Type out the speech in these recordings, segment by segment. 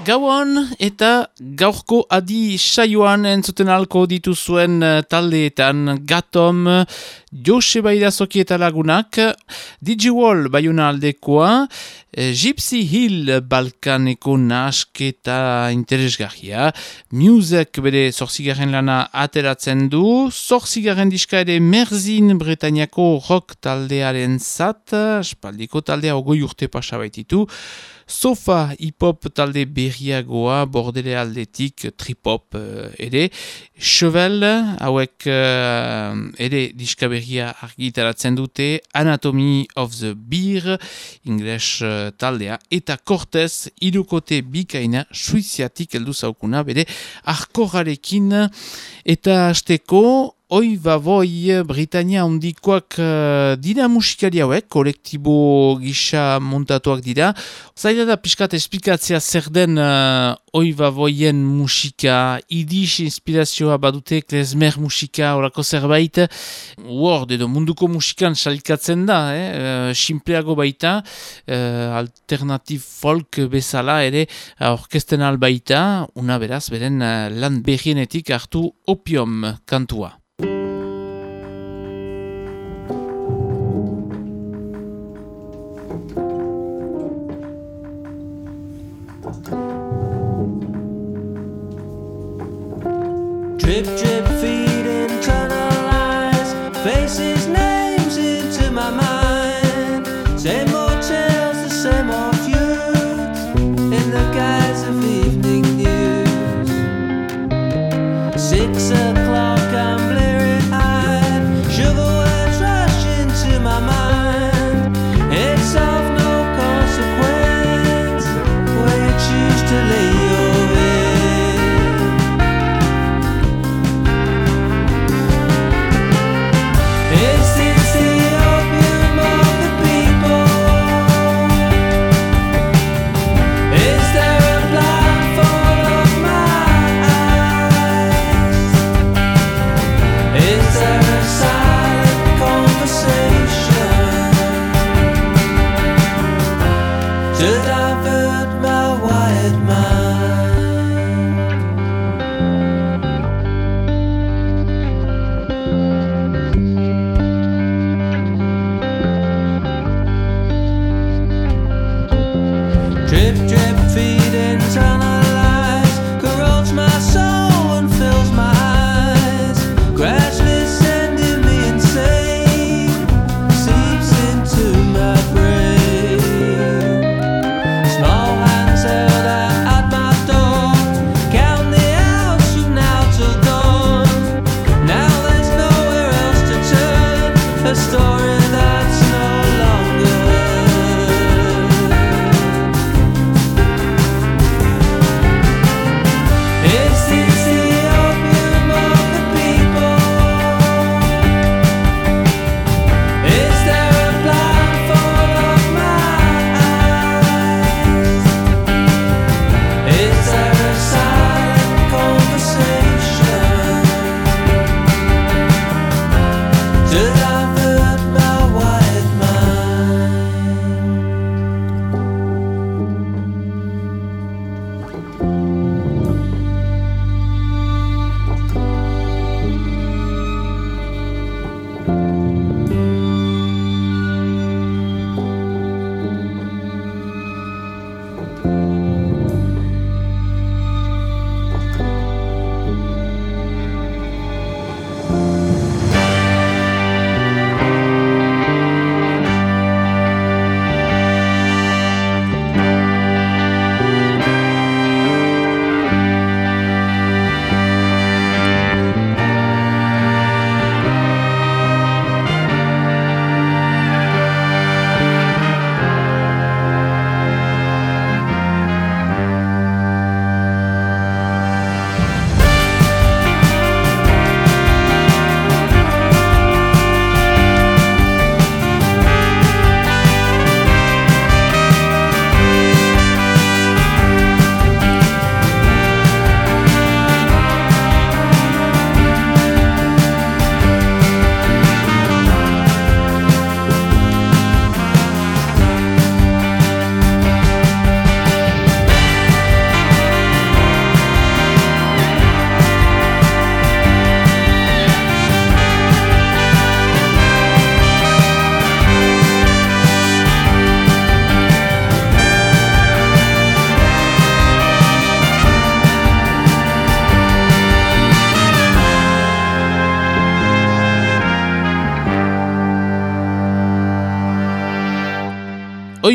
Gauan eta gaurko adi saioan entzuten alko dituzuen eh, taldeetan Gatom, Joseba Idazoki eta lagunak, Digiwall baiuna aldekoa, eh, Gypsy Hill Balkaneko nasketa interesgarria, Music bere zorzigaren lana ateratzen du, zorzigaren diska ere Merzin Bretainiako rock taldearen zat, espaldiko taldea ogoi urte pasabaititu, Sofa hip-hop talde berriagoa bordele aldetik trip-hop uh, ere. Chevel, hauek uh, ere diska berria argitaratzen dute. Anatomy of the Beer, ingles uh, taldea. Eta Cortez, irukote bikaina, suiziatik eldu zaukuna, bere arkorarekin. Eta azteko, Oi baboi Britania ondikoak uh, dira musikari hauek, kolektibo gisa montatuak dira. Zaila da piskat esplikatzea zer den uh, oi baboien musika, idis inspirazioa badute, klezmer musika, orako zerbait. Word edo munduko musikan salikatzen da, eh? uh, simpleago baita, uh, alternativ folk bezala ere orkesten albaita, una beraz, beren uh, lan berrienetik hartu opium kantua. Drip, drip,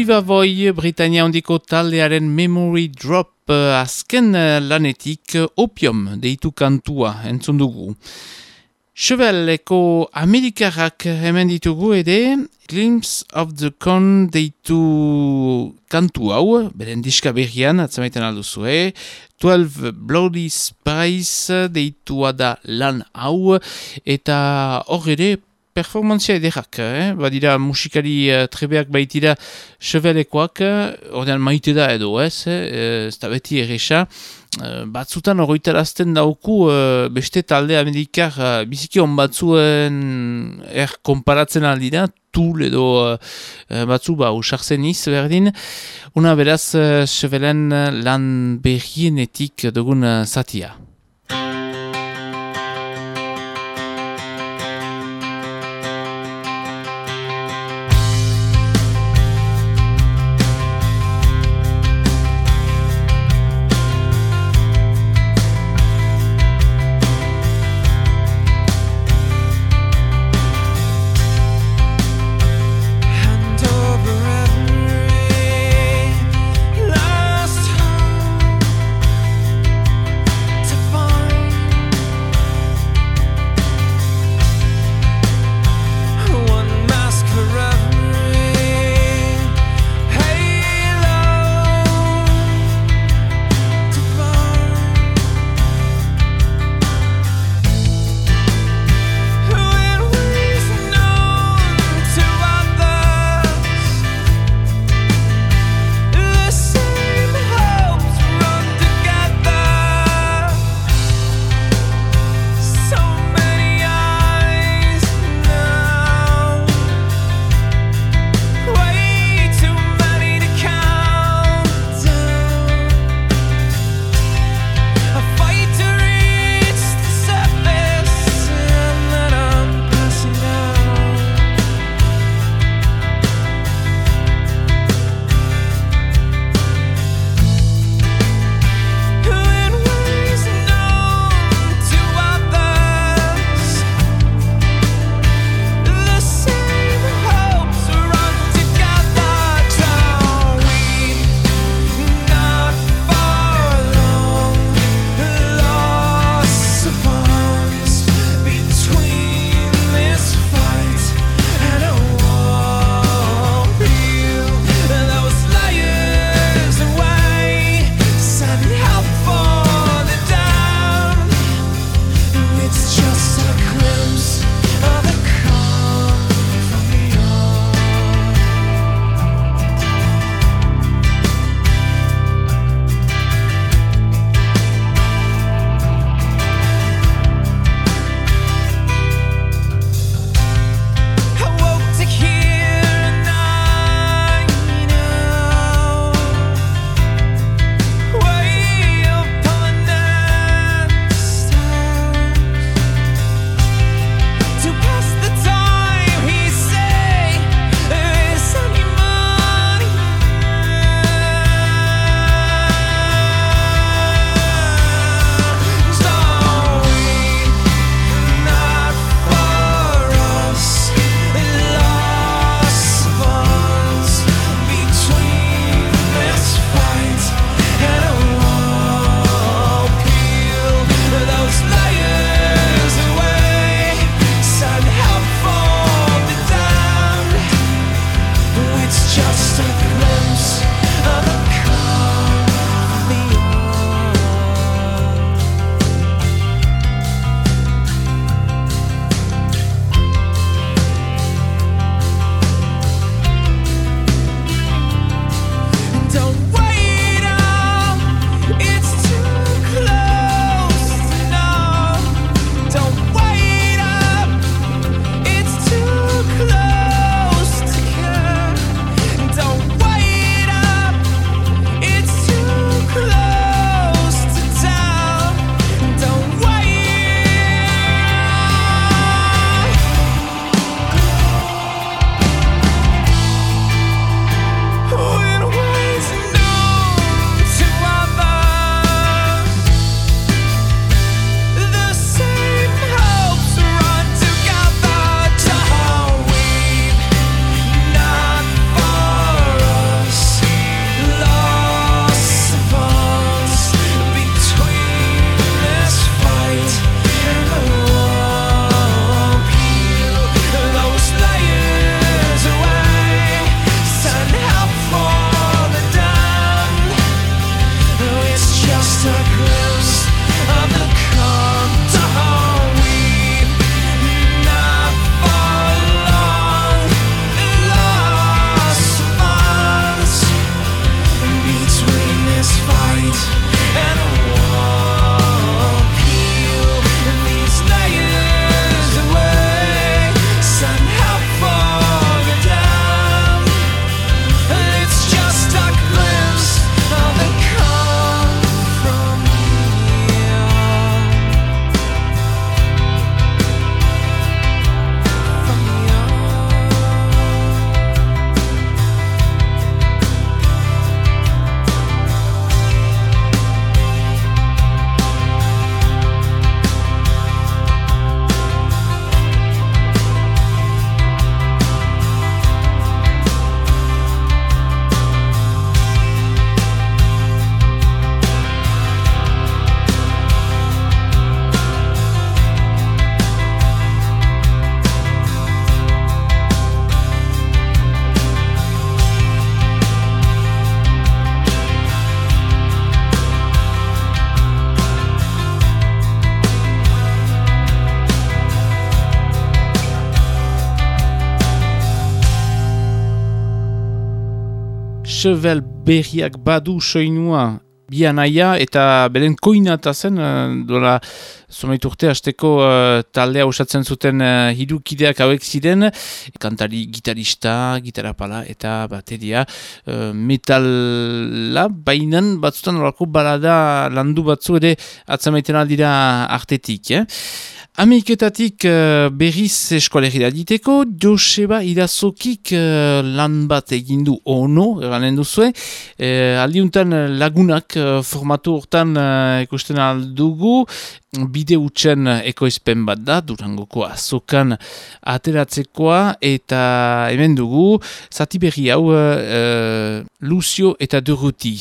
Voi, Britania ondiko taldearen Memory Drop uh, azken uh, lanetik uh, opium deitu kantua entzun dugu. Cheveleko Amerikarrak hemen ditugu ere, Glimpse of the Con deitu kantu hau, beren diska berrian, atzamaiten alduzue, 12 Bloody Spice deitua da lan hau, eta hor ere performantzia ederrak, eh? badira musikari uh, trebeak baitira chevelekoak, ordean maite da edo eh? ez da beti erresa, uh, batzutan horretarazten dauku uh, beste talde amerikar uh, biziki hon batzuen er konparatzen aldira, tul edo batzu ba usartzen iz berdin, una beraz chevelen lan berrienetik dugun zatia. Chevel berriak badu soinua bianaia eta beren koinata zen, uh, dola zomait urte hasteko uh, taldea osatzen zuten uh, hirukideak hauek ziren, kantari gitarista, gitarapala eta bateria uh, metala, bainan batzutan horako balada landu batzu ere atzamaiten aldira artetik. Eh? Ameriketatik uh, berriz eskolegira diteko, Joseba Irazokik uh, lan bat egindu ono, eranen duzue, uh, aldiuntan lagunak uh, formatu hortan uh, ikusten aldugu, bide utxen ekoizpen bat da, durangoko azokan ateratzekoa, eta hemen dugu, zati berri hau, uh, Lucio eta Duruti.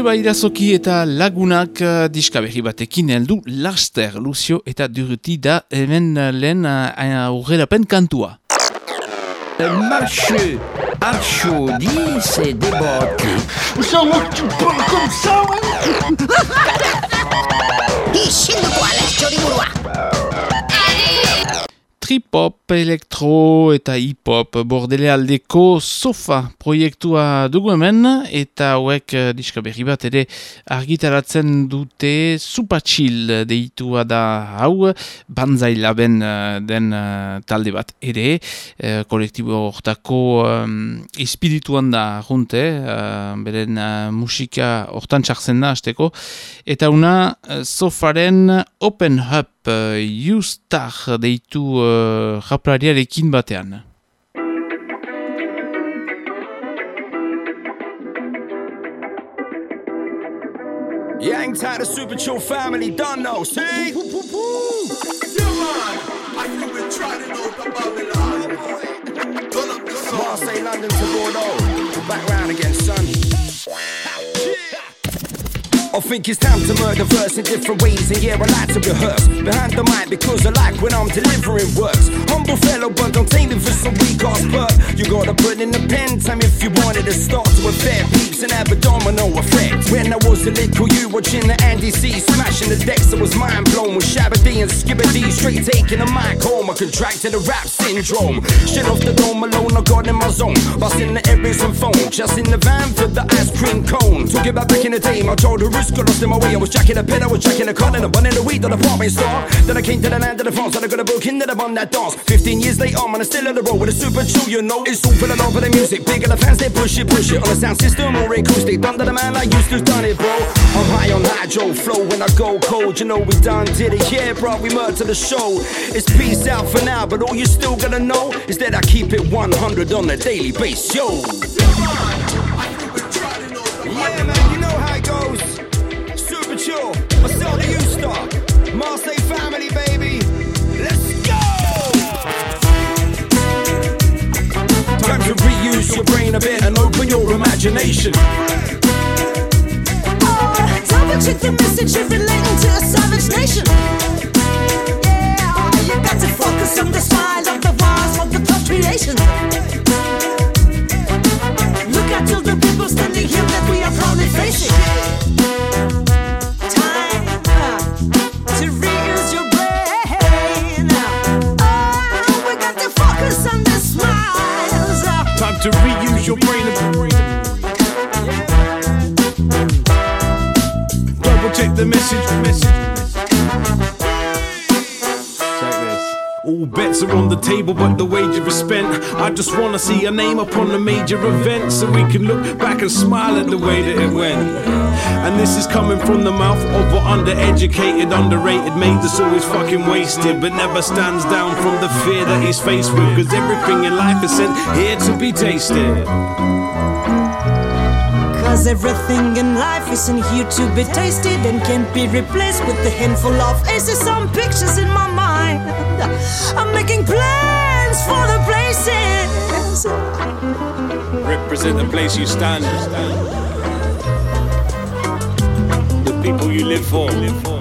Joseba Irazoki eta lagunak uh, diska berri batekin heldu laster, Lucio eta Duruti da hemen uh, lehen uh, aurrerapen kantua. Le marché Archaudi s'est débattu. Isilduko ala txoriburua. Trip-hop, elektro eta hip-hop. Bordele aldeko sofa proiektua dugu hemen eta hauek uh, diska berri bat ere argitaratzen dute supatxil deitua da hau banzai laben uh, den uh, talde bat ere. Uh, kolektibo hortako um, espirituan da junte uh, beren uh, musika hortan txartzen da azteko eta una sofaren open hub Euh, Justar deitu uh, japlariarekin batean. Yeah, I ain't super chill family, done no, London to Back again, son. I think it's time to murder verse in different ways, and yeah, I like to rehearse behind the mic because I like when I'm delivering works. Humble fellow, but don't take me for some weak ass but You gotta put in the pen time if you wanted to start to affect peeps and have a domino effect. When I was a little you watching the Andy C smashing the decks, I was mind blown with Shabba D and Skibba D straight taking the mic home. I contracted a rap syndrome. Shit off the dome alone, I got in my zone. Busting the Ericsson phone, just in the van for the ice cream cone. Talking about back in the day, my childhood got lost in my way. I was jacking a pen, I was jacking a cut, and a bun in the weed on the department store. Then I came to the land of the France, and I got a book in that I won that dance. 15 years later, man, I'm still on the road with a super chill, you know. It's all for the love of the music. Bigger the fans, they push it, push it on the sound system or acoustic. Done to the man, I used to done it, bro. I'm high on hydro flow when I go cold. You know we done did it, yeah, bro. We murdered to the show. It's peace out for now, but all you still gotta know is that I keep it 100 on a daily basis, yo. Your brain a bit and open your imagination. Double check the message if relating to a savage nation. Yeah, oh, you got to focus on the style of the walls of the creation. To reuse your brain. Double check the message, message. All bets are on the table, but the wager is spent. I just wanna see a name upon the major event so we can look back and smile at the way that it went. And this is coming from the mouth of an undereducated, underrated mate that's always fucking wasted, but never stands down from the fear that he's faced with. Cause everything in life is sent here to be tasted. Cause everything in life isn't here to be tasted and can't be replaced with a handful of aces. Some pictures in my mind. I'm making plans for the places. Represent the place you stand. The people you live for. Live for.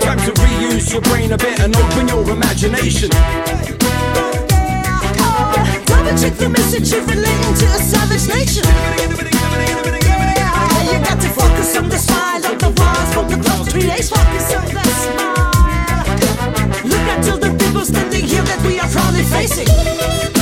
Time to reuse your brain a bit and open your imagination. Double check the message if relating to a savage nation. Yeah, you got to focus on the style of the walls from the top creation. Focus on the smile. Look at all the people standing here that we are proudly facing.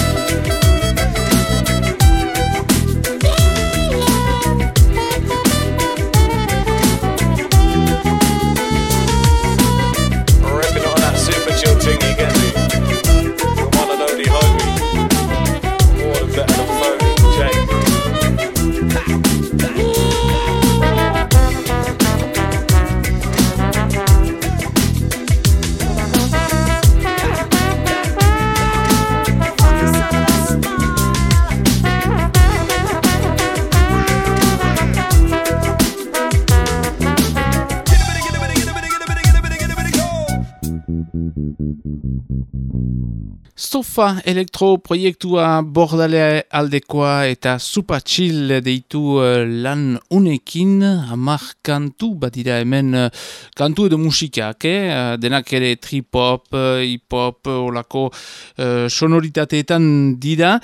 Sofa elektro proiektua bordale aldekoa eta super chill deitu uh, lan unekin hamar kantu bat dira hemen uh, kantu edo musikak, eh? Uh, denak ere trip-hop, hip-hop, olako uh, sonoritateetan dira.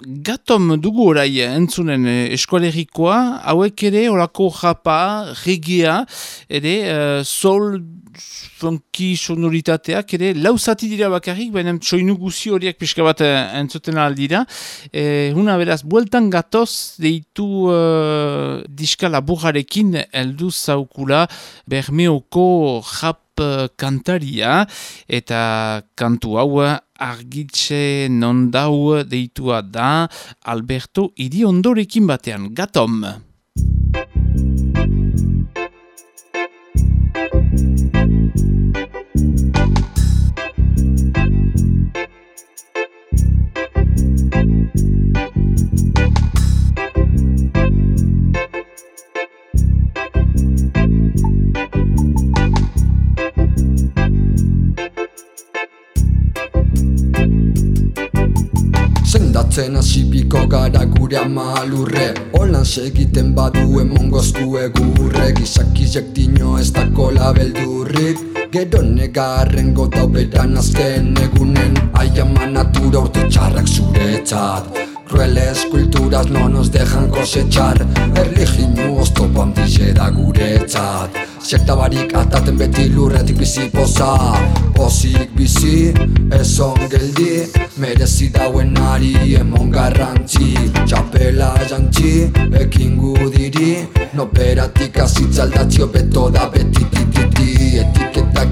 Gatom dugu orai entzunen eskualerikoa, hauek ere olako japa, regia, ere uh, sol funky sonoritateak ere lauzati dira bakarrik, baina soinu guzi horiek pixka bat eh, entzuten aldira. E, huna beraz, bueltan gatoz deitu uh, diska laburrarekin eldu zaukula Bermeoko jap kantaria eta kantu hau argitxe nondau deitua da Alberto Iriondorekin batean. Gatom! Sendatzen hasipiko gara gure ama lurre. Holan segiten badu emongoztu egurre Gizakizek dino ez dako labeldurrik Gero negarren gota oberan azken egunen Aiama natura urte txarrak zuretzat Crueles kulturas no nos dejan cosechar. Erliginu oztopo handize da guretzat. Sekta barik ataten beti lurretik bizi poza. Pozik bizi, ez geldi Merezi dauen ari emon garrantzi. Txapela jantzi, ekin gudiri Noperatik azitzaldatzio beto da beti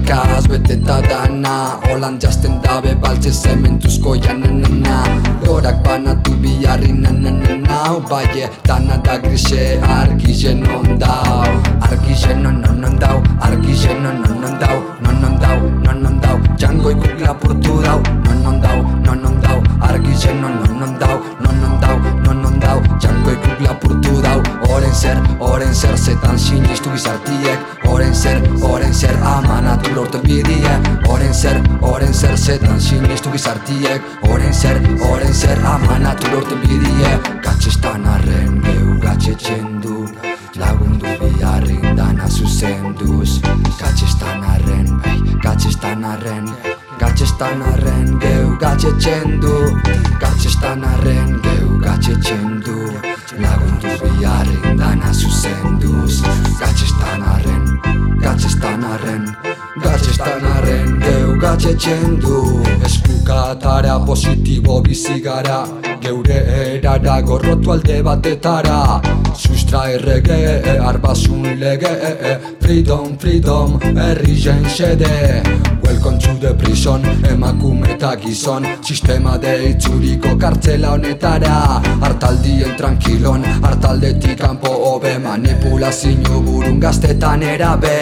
Etiketakaz beteta dana Holan jazten dabe baltze zementuzko janenana Lorak banatu biharri nananana Baie dana da grise argi jenon dau. Argi jenon non dau Argi jenon non dau Non dau, non dau. Jango ikuk lapurtu dau Non dau, non dau. Argi jenon non dau Non dau, non dau. Jango ikuk lapurtu dau Oren zer, oren zer zetan sinistu gizartiek. Oren zer, oren zer amanatu lortu bidie Oren zer, oren zer zetan sinistu gizartiek Oren zer, oren zer amanatu lortu bidie Gatxestan arren geu gatxetxen du Lagundu biharrin dana zuzenduz. Gatxestan arren, bai, gatxestan arren Gatxestan arren geu gatxetxen du. Gatxestan arren geu gatxetxen du Lagundu biharrin dana zuzenduz. Gatxestan arren, gatxestan arren Gatxestan arren geu gatxetxen du. Eskukatara positibo bizi gara Geure erara gorrotu alde batetara. Sustra errege, arbasun lege Freedom, freedom, herri jen xede. Welcome to the prison, emakume eta gizon Sistema deitzuriko kartzela honetara. Artaldien tranquilon, artaldetik kanpo hobe Manipulazio burun gaztetan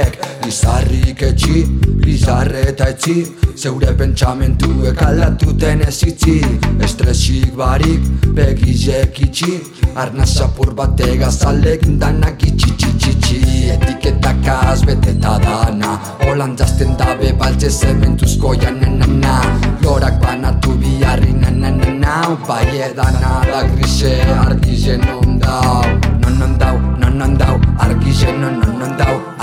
erabek Lizarrik etxi, lizarre eta etxi. Zeure pentsamentuek aldatuten ez itzi Estresik barik, begizek itxi. Arnaz apur bategaz danak itxi txi txi Etiketakaz beteta dana. Holan jazten dabe baltze zementuzko janenana Lorak banatu biharri nananana Bai edana da grise argi jenon dau. Nonon dau, nonon dau, nonon dau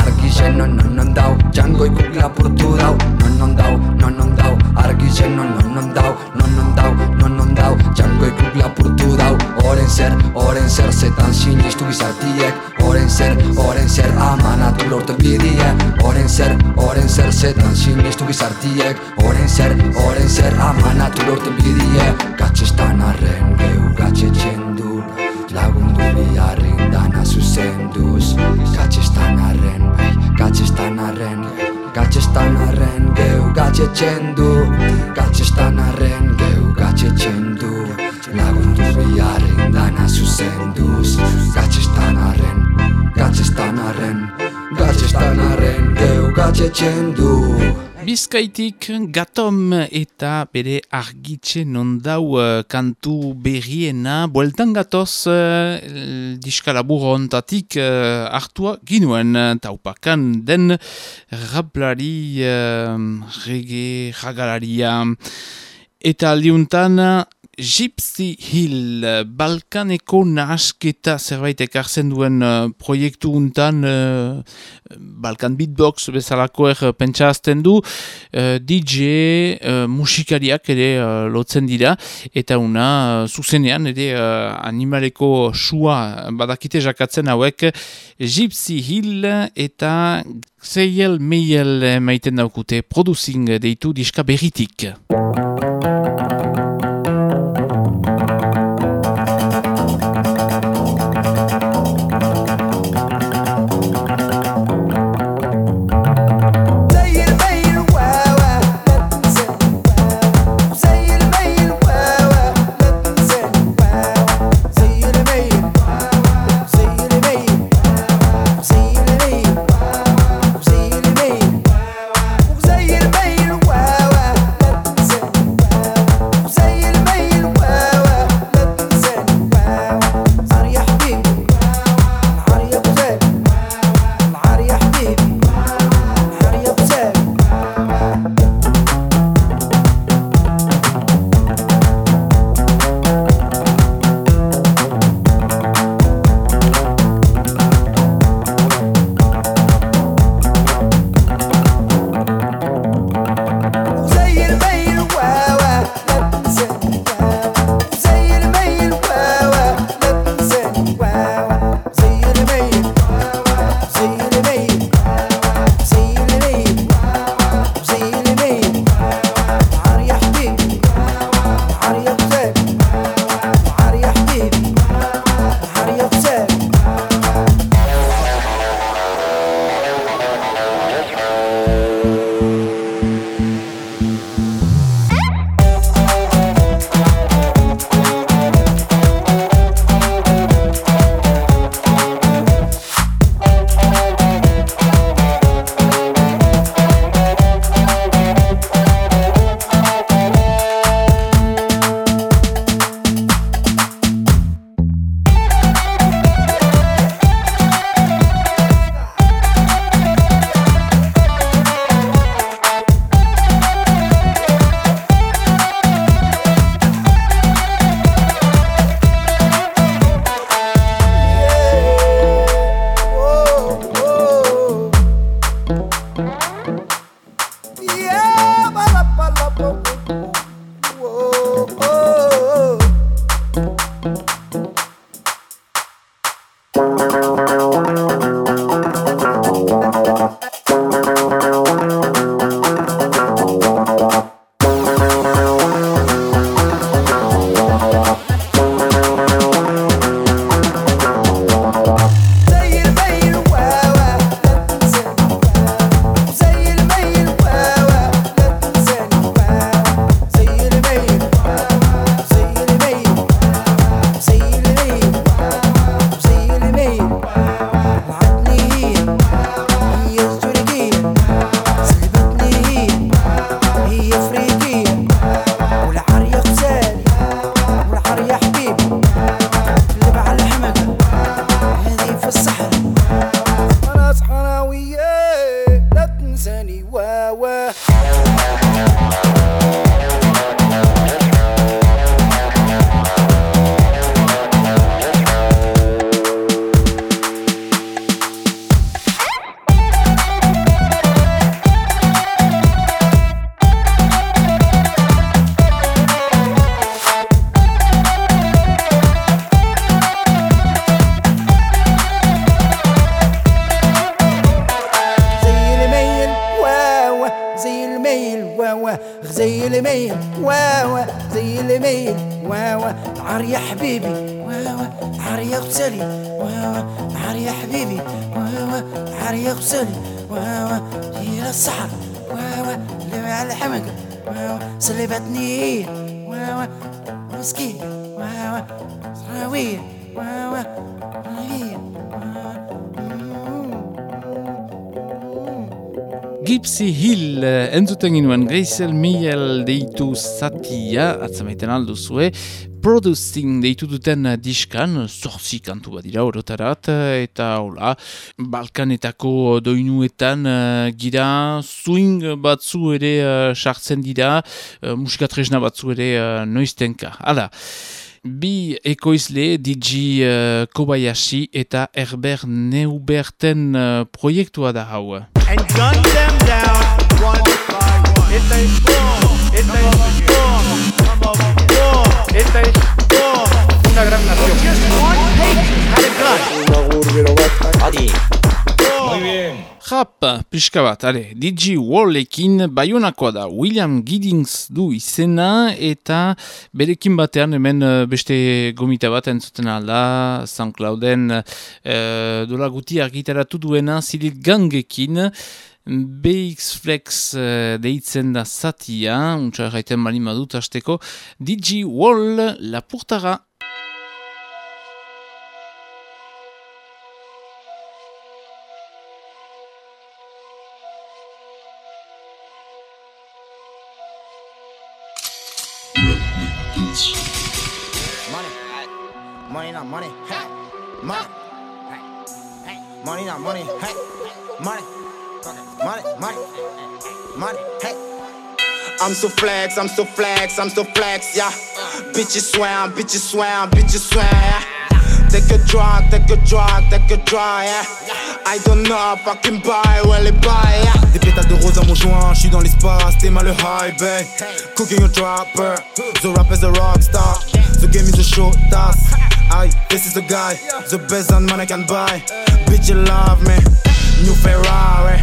Argi jenon nonon dau, jango ikuk lapurtu dau. Nonon dau, nonon dau, argi jenon nonon dau. Nonon dau, nonon dau, jango ikuk lapurtu dau. Oren zer, oren zer zetan sinistu gizartiek. Oren zer, oren zer amanatu lortu bidie Oren zer, oren zer zetan sinistu gizartiek. Oren zer, oren zer amanatu lortu bidie Gatxestan arren geu gatxetxen Lagundu biharrin dana zuzenduz. Gatxestan arren, bai, gatxestan arren. Gatxestan arren geu gatxetxen du. Gatxestan arren geu gatxetxen du. Lagundu biharrin dana zuzenduz. Gatxestan arren, gatxestan arren. Gatxestan arren geu gatxetxen du Bizkaitik gatom eta bere argitxe nondau uh, kantu berriena. Bueltan gatoz uh, diskalabur ontatik uh, hartua ginuen taupakan den raplari uh, rege jagalaria Eta aldiuntan Gypsy Hill, Balkaneko nahasketa zerbait ekartzen duen uh, proiektu untan uh, Balkan Beatbox bezalako er pentsa azten du. Uh, DJ uh, musikariak ere uh, lotzen dira. Eta una uh, zuzenean ere uh, animaleko sua badakite jakatzen hauek. Gypsy Hill eta Zeiel Meiel maiten daukute producing deitu diska berritik. واوا زي الميل واوا زي الميل واوا نهار يا حبيبي واوا نهار يا غسالي واوا نهار يا حبيبي واوا نهار يا غسالي واوا هي الصحر واوا اللي على الحمق واوا سلبتني واوا مسكين واوا صراوية واوا صراوية Gypsy Hill eh, entzuten ginuen Geisel Miel deitu zatia, atzamaiten alduzue, Producing deitu duten uh, diskan, zorzi kantu bat dira orotarat, uh, eta hola, Balkanetako doinuetan uh, gira, swing batzu ere uh, sartzen dira, uh, musika tresna batzu ere uh, noiztenka. Hala, bi ekoizle DJ uh, Kobayashi eta Herbert Neuberten uh, proiektua da hau. and gun them down one by one. Esta es boom, esta es boom, vamos boom, esta es boom, una gran nación. Just one patient had a gun. Muy bien. Rap, pixka bat, ale, DJ Wallekin baionakoa da William Giddings du izena eta berekin batean hemen eh, beste gomita bat entzuten alda, SoundClouden uh, dola guti argitaratu duena zilit gangekin, BX Flex uh, deitzen da zatia, untsa erraiten bali madut hasteko, DJ Wall lapurtara. Money not money, hey, money, hey, money not money, hey, money, money, money, money, hey. I'm so flex, I'm so flex, I'm so flex, yeah. Bitches swear, bitches swear, bitches swear. yeah. Take a drug, take a drug, take a drug, yeah. I don't know, fucking buy, well, it buy, yeah. Des pétales de rose à mon joint, je suis dans l'espace, t'es mal le high, babe. Cooking a dropper, the rapper's a rock star. The game is a show task. This is the guy, the best that I can buy. Bitch, you love me. New Ferrari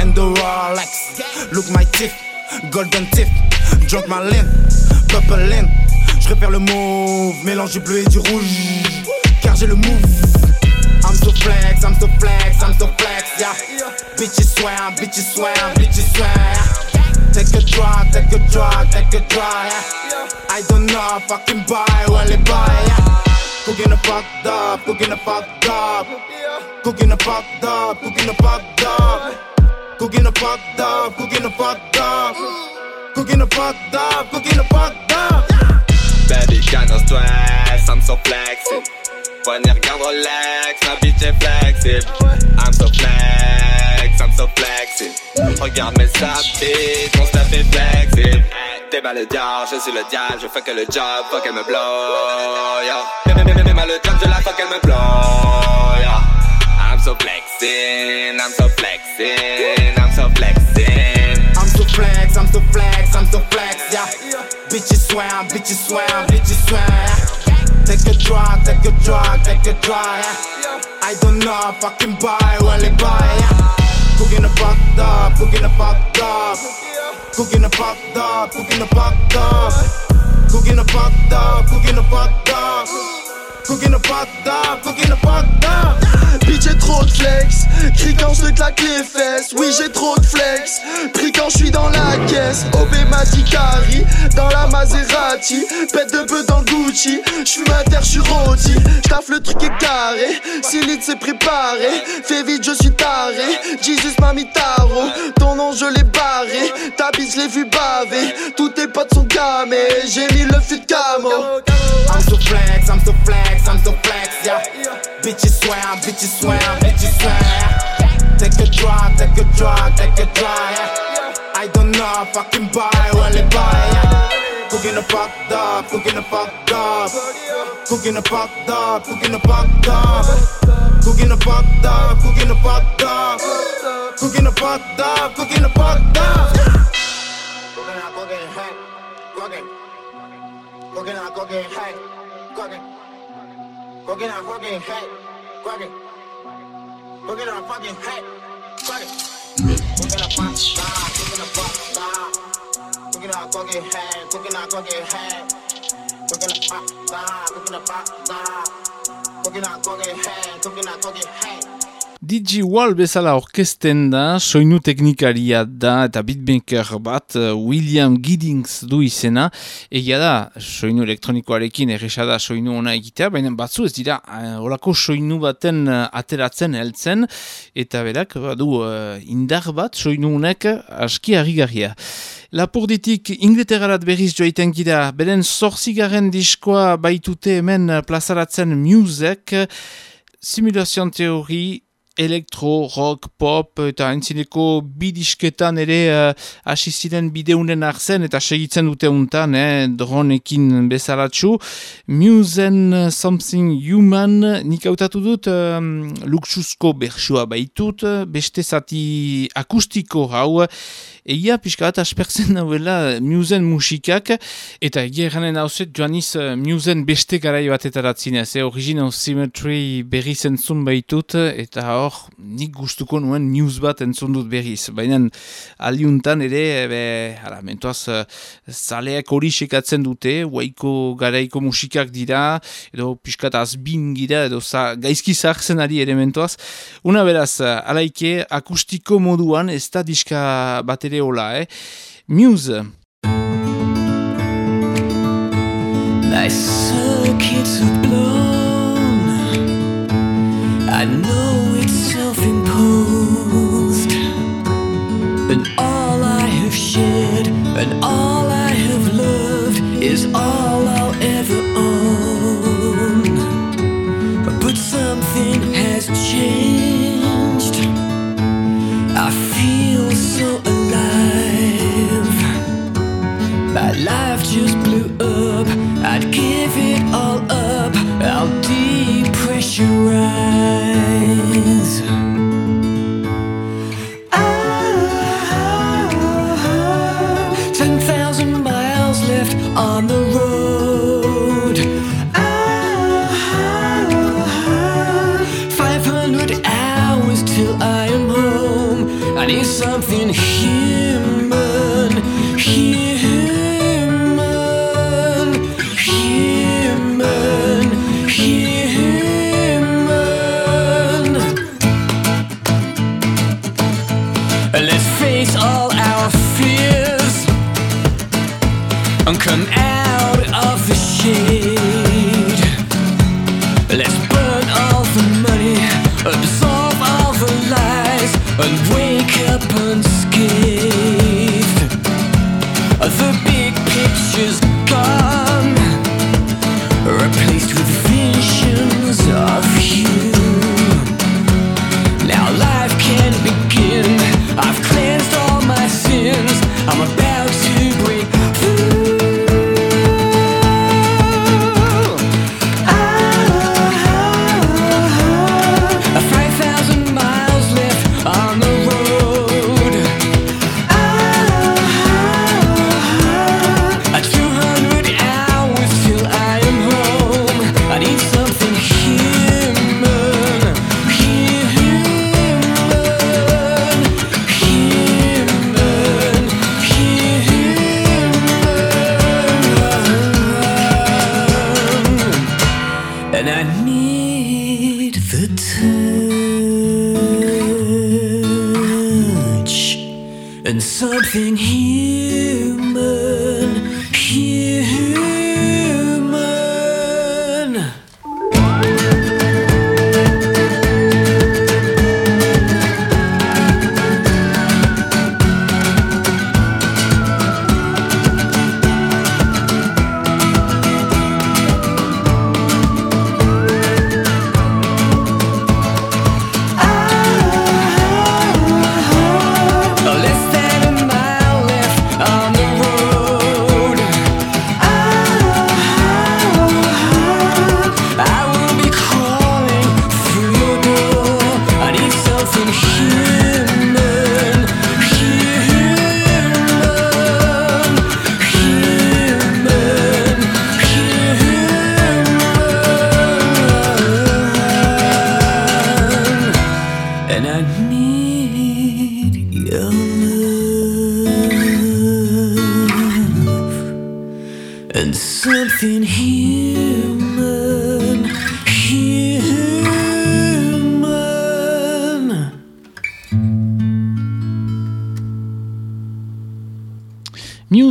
and the Rolex. Look my teeth, golden teeth. Drunk my lin, purple lin. Je préfère le mauve, mélange du bleu et du rouge. Car j'ai le move. I'm so flex, I'm so flex, I'm so flex, yeah. Bitches swear, bitches swear, bitches swear. Take a drug, take a drug, take a drug, yeah. I don't know, fucking buy, well, buy, yeah. Cooking the fucked up, cooking the fucked up. Cooking the fucked up, cooking the fucked up. Cooking the fucked up, cooking the fucked up. Cooking the fucked up, cooking the fucked up. Baby, calme-toi, I'm so flexible. Poignée, regarde Rolex, ma bitch est flexible. I'm so flex, I'm so flexible. Oh, regarde mes habits, mon stuff est flexible. T'es mal le diable, je suis le diable, je fuck le job, fuck me blow, yo. Mets mal le job, je la fuck me blow, yo. I'm so flexing, I'm so flexing, I'm so flexing. I'm so flex, I'm so flex, I'm so flex, yeah. Bitches swear, bitches swear, bitches swear. yeah. Take a drug, take a drug, take a drug, yeah. I don't know, fucking buy, it buy, yeah. Cooking the fucked up, cooking the fucked up. Cooking a pop dog, cooking a pop dog. Cooking a pop dog, cooking a pop dog. Cooking a pop dog, cooking a pop dog. Bitch j'ai trop de flex. Crie quand je claque les fesses. Oui j'ai trop de flex. Pris quand je suis dans la caisse. OB Maticari Dans la Maserati. Pète de peu dans le Gucci. J'fume à terre, j'suis rôti. J'taffe le truc est carré. Silite c'est préparé. Fais vite je suis taré. Jesus mami taro Ton nom je l'ai barré. Ta je l'ai vu baver. Tous tes potes sont gamés. J'ai mis le fut camo. I'm so flex, I'm so flex, I'm so flex, yeah. Bitches swear, bitches swear, bitches swear. Take a drug, take a drug, take a yeah. I don't know, fucking buy, it buy. Cooking the fucked up, cooking the fucked up. Cooking the fucked up, cooking the fucked up. Cooking the fucked up, cooking the fucked up. Cooking the fucked up, cooking the fucked up. Cooking up, cooking, hey, cooking. Cooking up, cooking, Work it out, work it, crack. Work it. Work it out, fucking crack. Work it. Work it out, fuck, stop. Work it out, fuck, stop. Work it out, fuck it, head. Work it out, fuck it, head. Work it out, fuck, stop. Work it out, fuck, stop. Work it out, fuck it, head. Work it out, fuck it, head. DJ Wall bezala orkesten da, soinu teknikaria da eta beatmaker bat uh, William Giddings du izena. Egia da, soinu elektronikoarekin erresa soinu ona egitea, baina batzu ez dira uh, olako soinu baten uh, ateratzen heltzen eta berak badu indar bat soinu honek aski harrigarria. Lapurditik Inglaterrarat berriz joaiten gira, beren zorzigaren diskoa baitute hemen plazaratzen musek, simulazioan teori, elektro, rock, pop eta entzineko bidisketan ere uh, hasi ziren bideunen arzen eta segitzen dute untan, eh, dronekin bezalatxu. Musen Something Human nik hautatu dut um, luxusko bersua baitut, beste zati akustiko hau, Egia pixka bat aspertzen dauela Musen musikak, eta egia eranen hauzet joaniz uh, Musen beste garai batetaratzen ez, eh? Original Symmetry berri zentzun baitut, eta hor nik gustuko nuen news bat entzun dut berriz. Baina aliuntan ere, be, ara, mentoaz, uh, zaleak hori sekatzen dute, waiko garaiko musikak dira, edo pixka bat azbin gira, edo za, gaizki zartzen ari ere mentoaz. Una beraz, alaike akustiko moduan, ez da diska bat ere eh? Muse. My circuits are blown. I know it's self-imposed. And all I have shared and all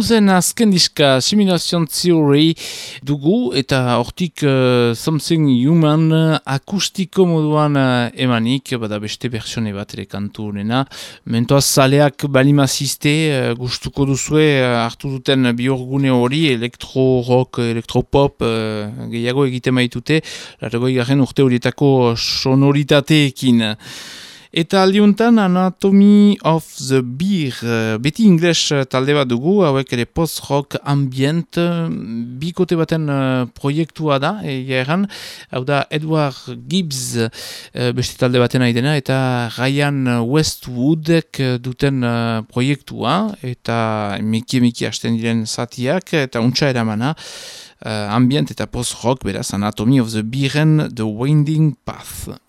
Musen azken diska Simulation Theory dugu eta hortik uh, Something Human akustiko moduan uh, emanik, bada beste versione bat ere kantu nena. Mentoaz zaleak balimaziste uh, gustuko duzue uh, hartu duten biorgune hori elektro-rock, elektropop uh, gehiago egiten baitute, largoi garen urte horietako sonoritateekin. Eta aldiuntan Anatomy of the Beer, beti ingles talde bat dugu, hauek ere post-rock ambient, bikote baten proiektua da, egia erran, hau da Edward Gibbs beste talde baten aidena, eta Ryan Westwoodek duten proiektua, eta miki-miki hasten diren zatiak, eta untsa eramana, uh, ambient eta post-rock, beraz Anatomy of the Beeren, The Winding Path.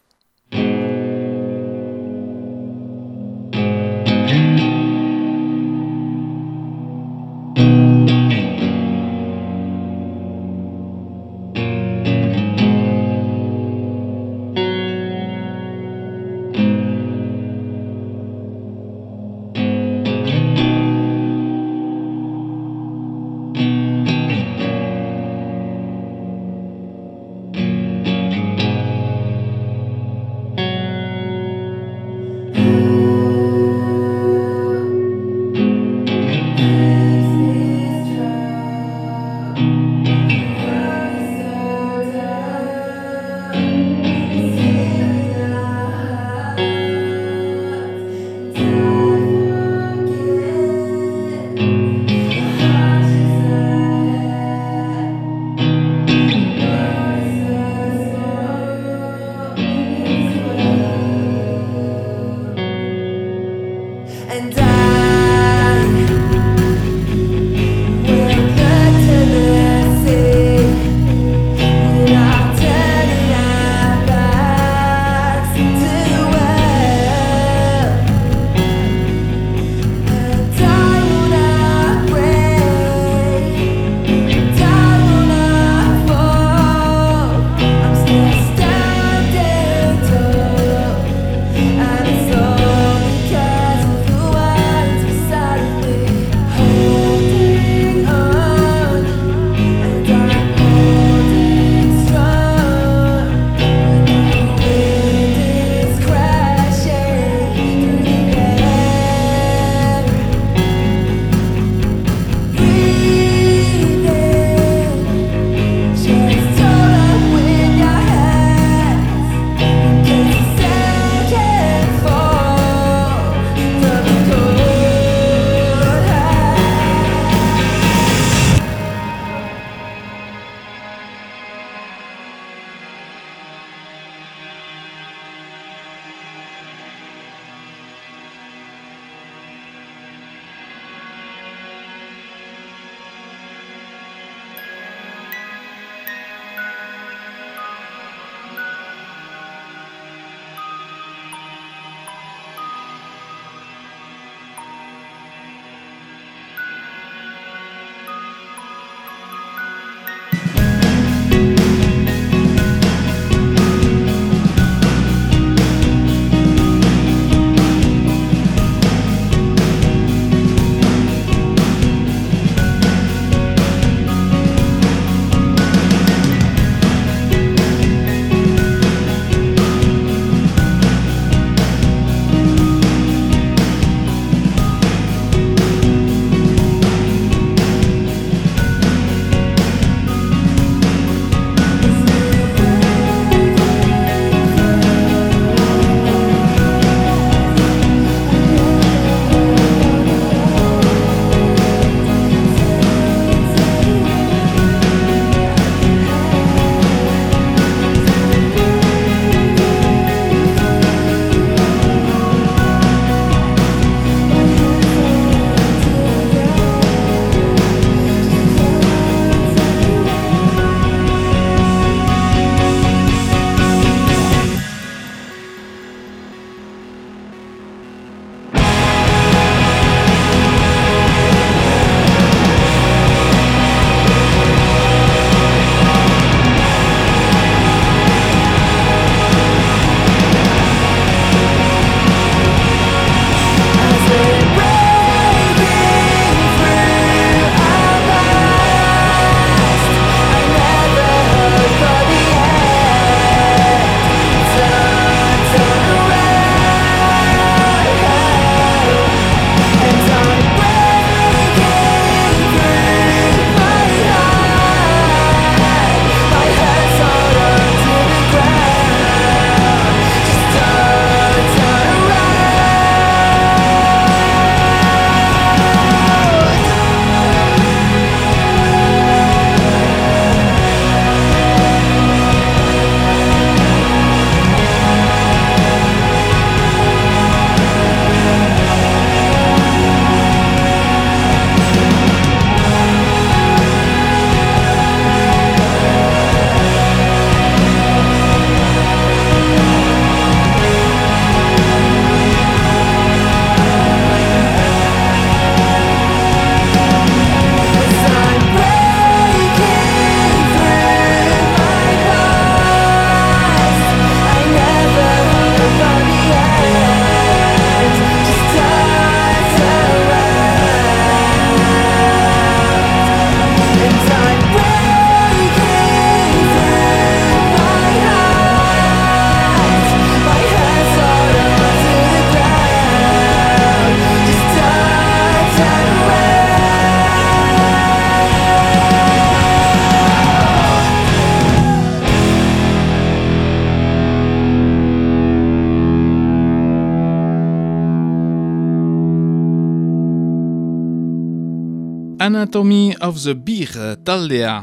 Anatomy of the Beer eh, taldea.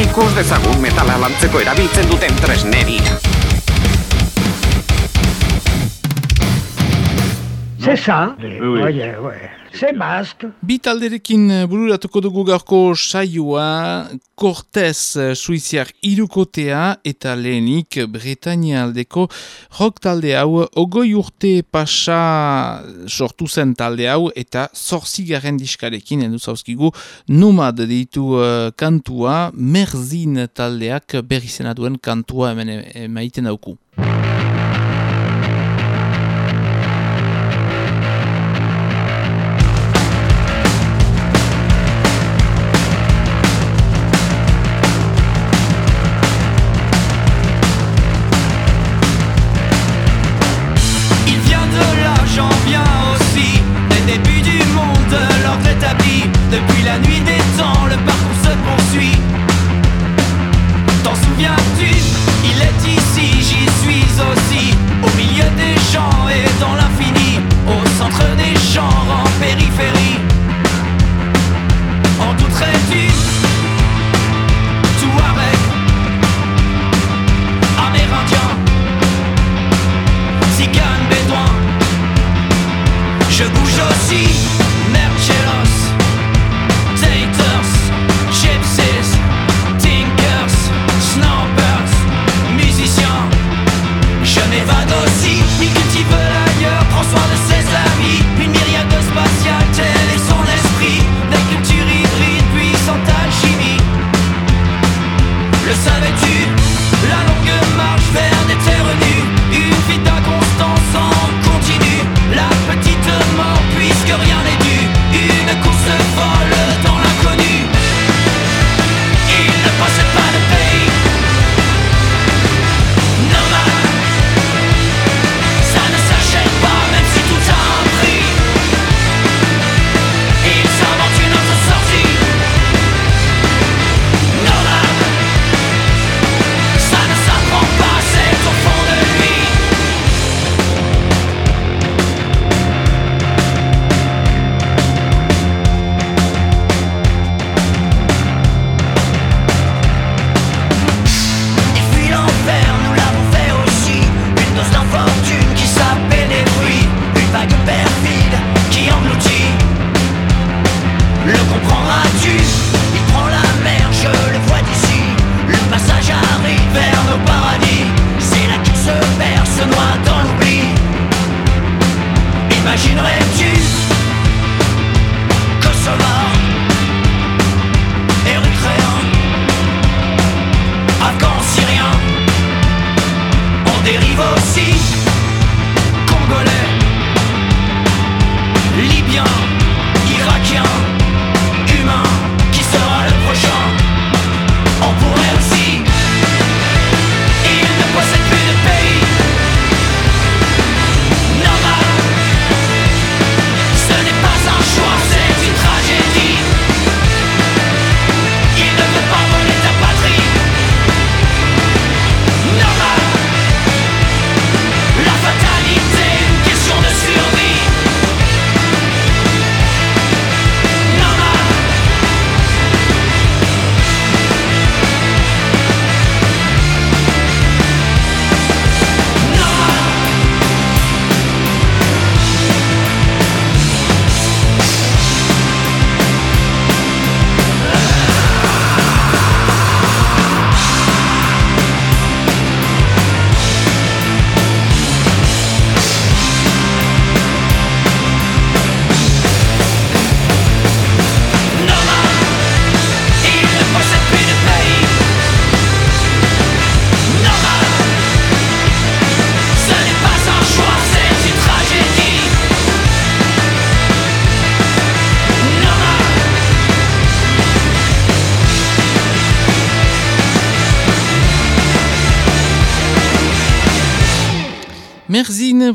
Ikus dezagun metala lantzeko erabiltzen duten tresneri. Zesa? Oie, oie. Se mask? Bi talderekin eh, bururatuko dugu gaurko saioa, Cortez eh, Suiziar irukotea eta lehenik Bretania aldeko rock talde hau, ogoi urte pasa sortu zen talde hau eta zorzigarren diskarekin endu zauzkigu nomad ditu uh, eh, kantua, merzin taldeak berrizena duen kantua hemen emaiten dauku.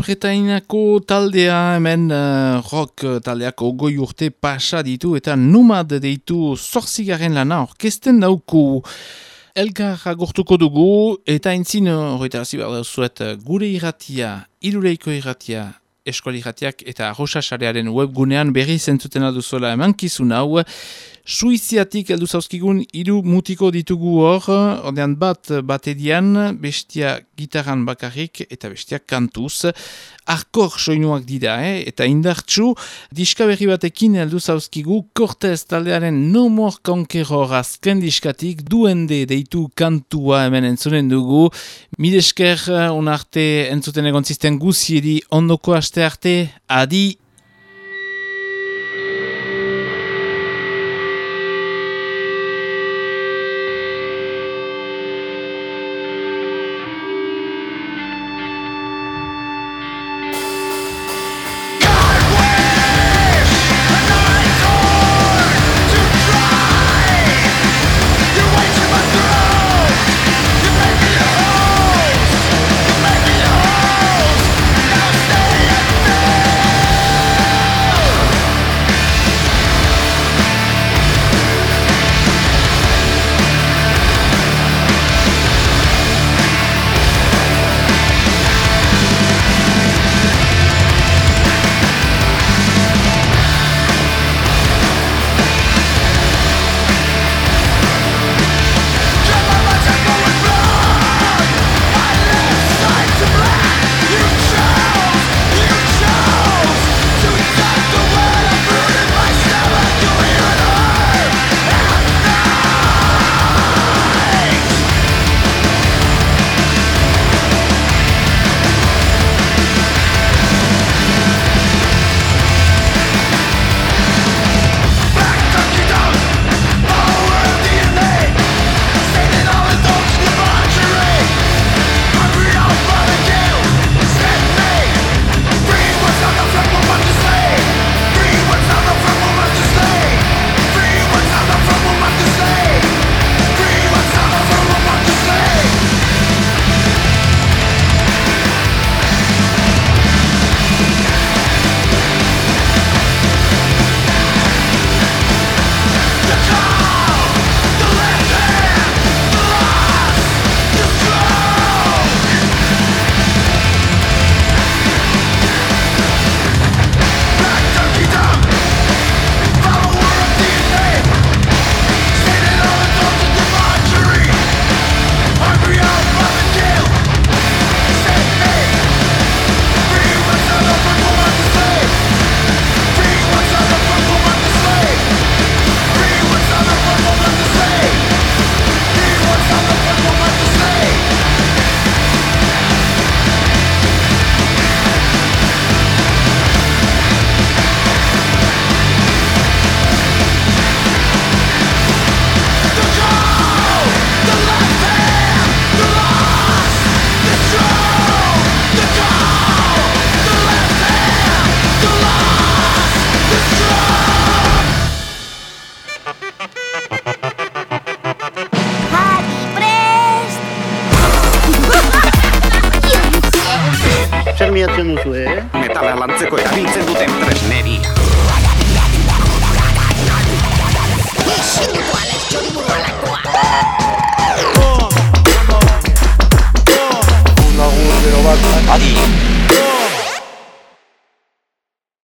Bretainako taldea hemen uh, rock eh, taldeako goi urte pasa ditu eta numad deitu zortzigaren lana orkesten dauku. Elkar agortuko dugu eta entzin eh, horretara zibar zuet gure irratia, irureiko irratia, eskuali irratiak eta arrosasarearen webgunean berri zentzutena duzuela emankizun hau Suiziatik heldu zauzkigun hiru mutiko ditugu hor, ordean bat batedian, bestia gitarran bakarrik eta bestia kantuz. Arkor soinuak dira, eh? eta indartsu, diska berri batekin heldu zauzkigu, Cortez taldearen No More Conqueror azken diskatik duende deitu kantua hemen entzunen dugu. Midesker unarte entzuten egon zisten guziedi ondoko aste arte, adi!